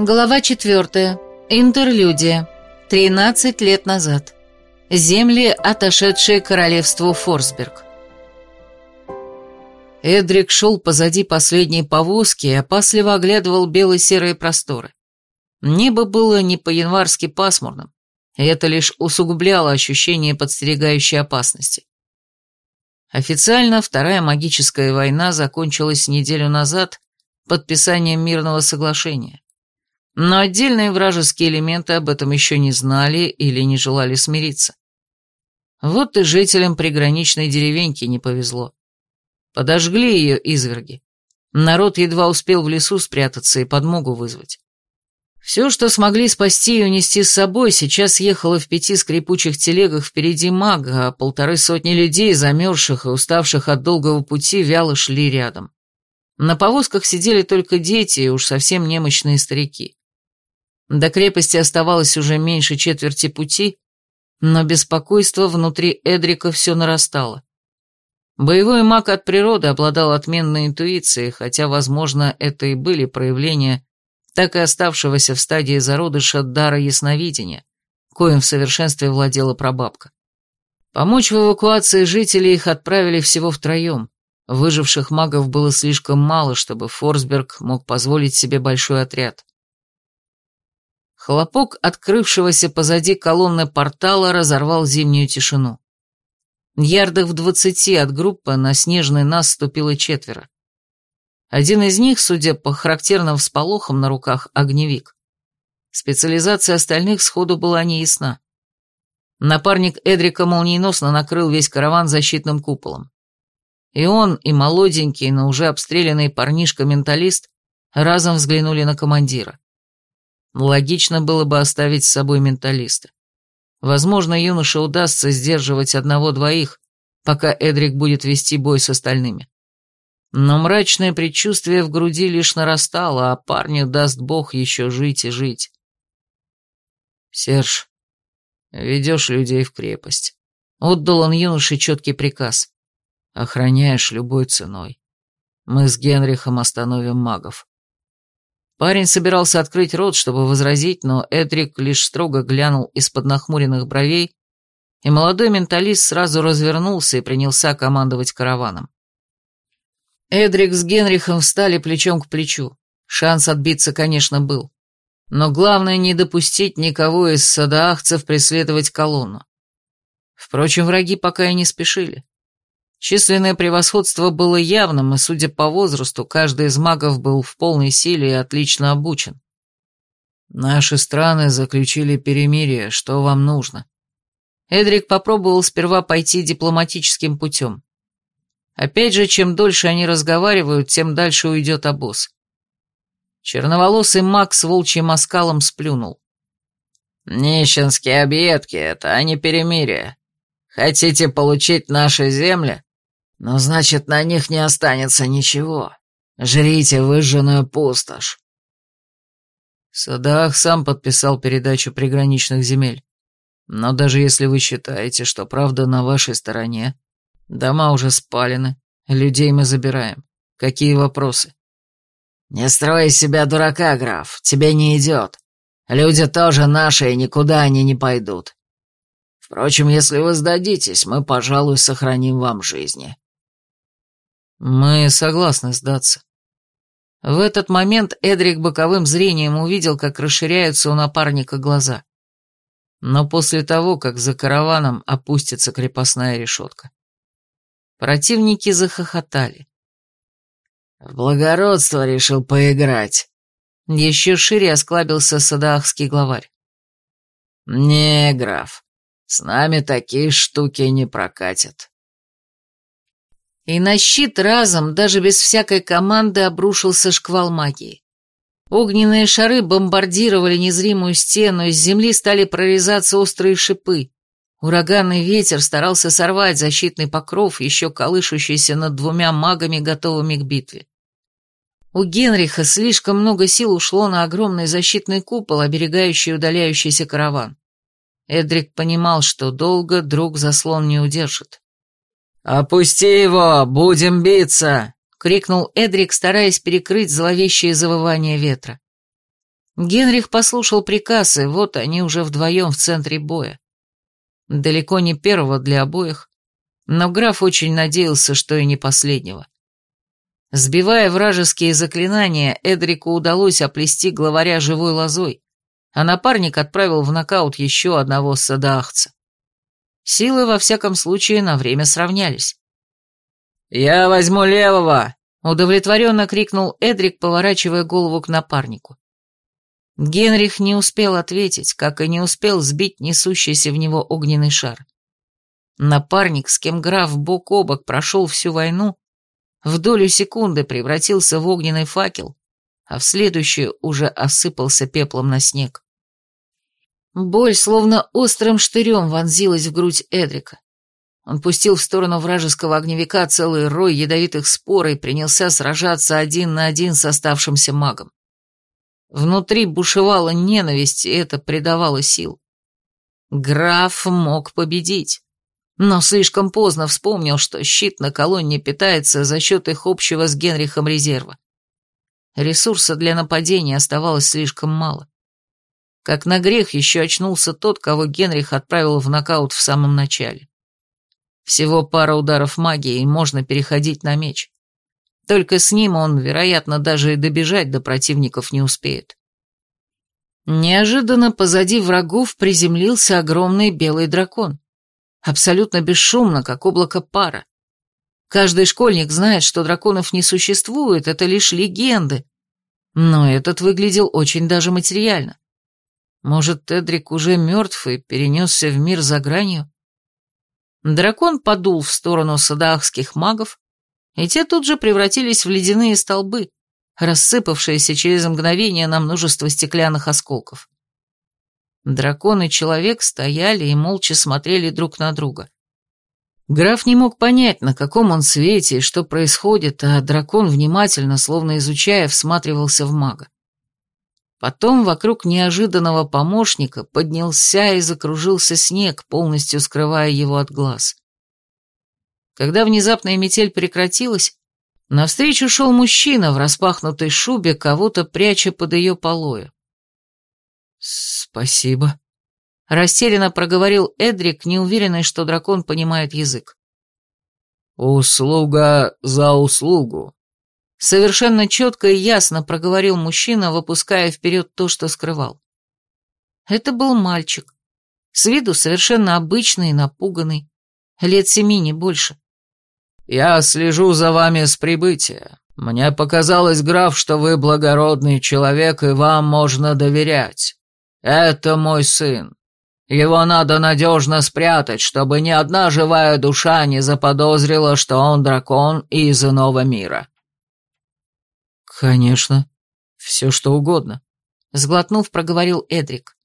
Глава четвертая. Интерлюдия. 13 лет назад. Земли, отошедшие королевству Форсберг. Эдрик шел позади последней повозки и опасливо оглядывал бело-серые просторы. Небо было не по-январски пасмурным, и это лишь усугубляло ощущение подстерегающей опасности. Официально Вторая магическая война закончилась неделю назад подписанием мирного соглашения. Но отдельные вражеские элементы об этом еще не знали или не желали смириться. Вот и жителям приграничной деревеньки не повезло. Подожгли ее изверги. Народ едва успел в лесу спрятаться и подмогу вызвать. Все, что смогли спасти и унести с собой, сейчас ехало в пяти скрипучих телегах впереди мага, а полторы сотни людей, замерзших и уставших от долгого пути, вяло шли рядом. На повозках сидели только дети и уж совсем немощные старики. До крепости оставалось уже меньше четверти пути, но беспокойство внутри Эдрика все нарастало. Боевой маг от природы обладал отменной интуицией, хотя, возможно, это и были проявления так и оставшегося в стадии зародыша дара ясновидения, коим в совершенстве владела прабабка. Помочь в эвакуации жителей их отправили всего втроем. Выживших магов было слишком мало, чтобы Форсберг мог позволить себе большой отряд. Хлопок открывшегося позади колонны портала разорвал зимнюю тишину. Ярдах в двадцати от группы на снежный нас ступило четверо. Один из них, судя по характерным всполохам на руках, огневик. Специализация остальных сходу была неясна. Напарник Эдрика молниеносно накрыл весь караван защитным куполом. И он, и молоденький, но уже обстрелянный парнишка-менталист разом взглянули на командира. Логично было бы оставить с собой менталиста. Возможно, юноше удастся сдерживать одного-двоих, пока Эдрик будет вести бой с остальными. Но мрачное предчувствие в груди лишь нарастало, а парню даст бог еще жить и жить. «Серж, ведешь людей в крепость». Отдал он юноше четкий приказ. «Охраняешь любой ценой. Мы с Генрихом остановим магов. Парень собирался открыть рот, чтобы возразить, но Эдрик лишь строго глянул из-под нахмуренных бровей, и молодой менталист сразу развернулся и принялся командовать караваном. Эдрик с Генрихом встали плечом к плечу. Шанс отбиться, конечно, был. Но главное не допустить никого из садаахцев преследовать колонну. Впрочем, враги пока и не спешили. Численное превосходство было явным, и, судя по возрасту, каждый из магов был в полной силе и отлично обучен. Наши страны заключили перемирие, что вам нужно? Эдрик попробовал сперва пойти дипломатическим путем. Опять же, чем дольше они разговаривают, тем дальше уйдет обоз. Черноволосый маг с волчьим оскалом сплюнул. «Нищенские объедки — это, а не перемирие. Хотите получить наши земли? Но значит, на них не останется ничего. Жрите выжженную пустошь. Садах сам подписал передачу приграничных земель. Но даже если вы считаете, что правда на вашей стороне, дома уже спалены, людей мы забираем. Какие вопросы? Не строй себя дурака, граф, тебе не идет. Люди тоже наши, и никуда они не пойдут. Впрочем, если вы сдадитесь, мы, пожалуй, сохраним вам жизни. Мы согласны сдаться. В этот момент Эдрик боковым зрением увидел, как расширяются у напарника глаза. Но после того, как за караваном опустится крепостная решетка. Противники захохотали. «В благородство решил поиграть», — еще шире осклабился садаахский главарь. «Не, граф, с нами такие штуки не прокатят». И на щит разом, даже без всякой команды, обрушился шквал магии. Огненные шары бомбардировали незримую стену, из земли стали прорезаться острые шипы. Ураганный ветер старался сорвать защитный покров, еще колышущийся над двумя магами, готовыми к битве. У Генриха слишком много сил ушло на огромный защитный купол, оберегающий удаляющийся караван. Эдрик понимал, что долго друг заслон не удержит. «Опусти его! Будем биться!» — крикнул Эдрик, стараясь перекрыть зловещее завывание ветра. Генрих послушал приказ, и вот они уже вдвоем в центре боя. Далеко не первого для обоих, но граф очень надеялся, что и не последнего. Сбивая вражеские заклинания, Эдрику удалось оплести главаря живой лозой, а напарник отправил в нокаут еще одного садаахца. Силы, во всяком случае, на время сравнялись. «Я возьму левого!» — удовлетворенно крикнул Эдрик, поворачивая голову к напарнику. Генрих не успел ответить, как и не успел сбить несущийся в него огненный шар. Напарник, с кем граф бок о бок прошел всю войну, в долю секунды превратился в огненный факел, а в следующую уже осыпался пеплом на снег. Боль словно острым штырем вонзилась в грудь Эдрика. Он пустил в сторону вражеского огневика целый рой ядовитых спор и принялся сражаться один на один с оставшимся магом. Внутри бушевала ненависть, и это придавало сил. Граф мог победить, но слишком поздно вспомнил, что щит на колонне питается за счет их общего с Генрихом резерва. Ресурса для нападения оставалось слишком мало. Как на грех еще очнулся тот, кого Генрих отправил в нокаут в самом начале. Всего пара ударов магии, и можно переходить на меч. Только с ним он, вероятно, даже и добежать до противников не успеет. Неожиданно позади врагов приземлился огромный белый дракон. Абсолютно бесшумно, как облако пара. Каждый школьник знает, что драконов не существует, это лишь легенды. Но этот выглядел очень даже материально. Может, Тедрик уже мертв и перенесся в мир за гранью? Дракон подул в сторону садаахских магов, и те тут же превратились в ледяные столбы, рассыпавшиеся через мгновение на множество стеклянных осколков. Дракон и человек стояли и молча смотрели друг на друга. Граф не мог понять, на каком он свете и что происходит, а дракон внимательно, словно изучая, всматривался в мага. Потом вокруг неожиданного помощника поднялся и закружился снег, полностью скрывая его от глаз. Когда внезапная метель прекратилась, навстречу шел мужчина в распахнутой шубе, кого-то пряча под ее полою. «Спасибо», — растерянно проговорил Эдрик, неуверенный, что дракон понимает язык. «Услуга за услугу», Совершенно четко и ясно проговорил мужчина, выпуская вперед то, что скрывал. Это был мальчик. С виду совершенно обычный и напуганный. Лет семи, не больше. «Я слежу за вами с прибытия. Мне показалось, граф, что вы благородный человек, и вам можно доверять. Это мой сын. Его надо надежно спрятать, чтобы ни одна живая душа не заподозрила, что он дракон из иного мира». «Конечно. Все что угодно», — сглотнув, проговорил Эдрик.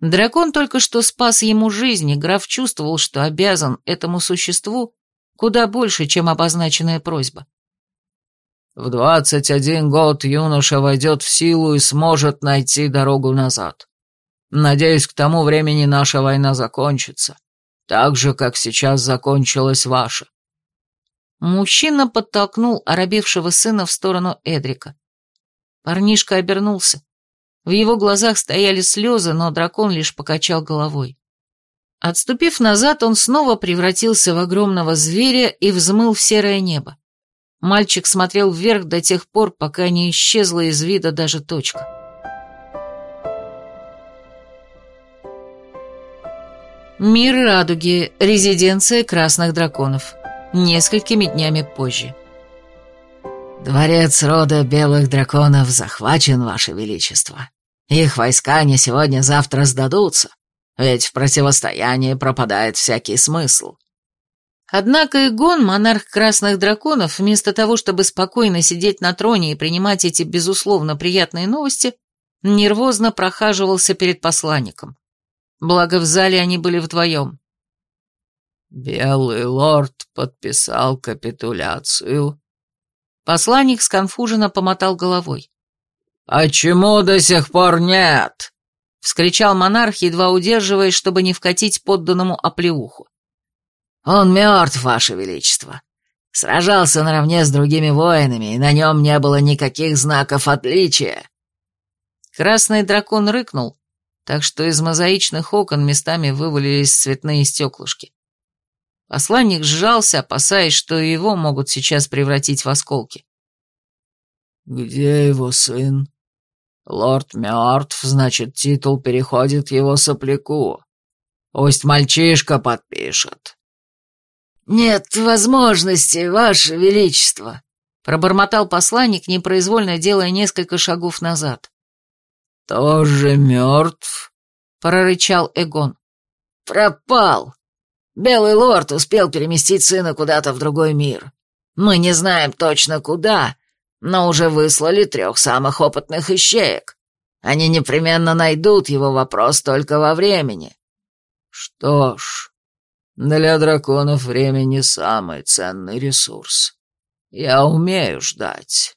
Дракон только что спас ему жизнь, и граф чувствовал, что обязан этому существу куда больше, чем обозначенная просьба. «В двадцать один год юноша войдет в силу и сможет найти дорогу назад. Надеюсь, к тому времени наша война закончится, так же, как сейчас закончилась ваша. Мужчина подтолкнул оробевшего сына в сторону Эдрика. Парнишка обернулся. В его глазах стояли слезы, но дракон лишь покачал головой. Отступив назад, он снова превратился в огромного зверя и взмыл в серое небо. Мальчик смотрел вверх до тех пор, пока не исчезла из вида даже точка. Мир радуги, резиденция красных драконов несколькими днями позже. «Дворец рода белых драконов захвачен, Ваше Величество. Их войска не сегодня-завтра сдадутся, ведь в противостоянии пропадает всякий смысл». Однако Игон, монарх красных драконов, вместо того, чтобы спокойно сидеть на троне и принимать эти, безусловно, приятные новости, нервозно прохаживался перед посланником. Благо в зале они были вдвоем. «Белый лорд подписал капитуляцию». Посланник сконфуженно помотал головой. «А чему до сих пор нет?» — вскричал монарх, едва удерживаясь, чтобы не вкатить подданному оплеуху. «Он мертв, Ваше Величество. Сражался наравне с другими воинами, и на нем не было никаких знаков отличия». Красный дракон рыкнул, так что из мозаичных окон местами вывалились цветные стеклышки. Посланник сжался, опасаясь, что и его могут сейчас превратить в осколки. «Где его сын?» «Лорд мертв, значит, титул переходит его сопляку. Пусть мальчишка подпишет». «Нет возможности, Ваше Величество», — пробормотал посланник, непроизвольно делая несколько шагов назад. «Тоже мертв?» — прорычал Эгон. «Пропал. Белый лорд успел переместить сына куда-то в другой мир. Мы не знаем точно куда, но уже выслали трех самых опытных ищеек. Они непременно найдут его вопрос только во времени». «Что ж, для драконов время не самый ценный ресурс. Я умею ждать».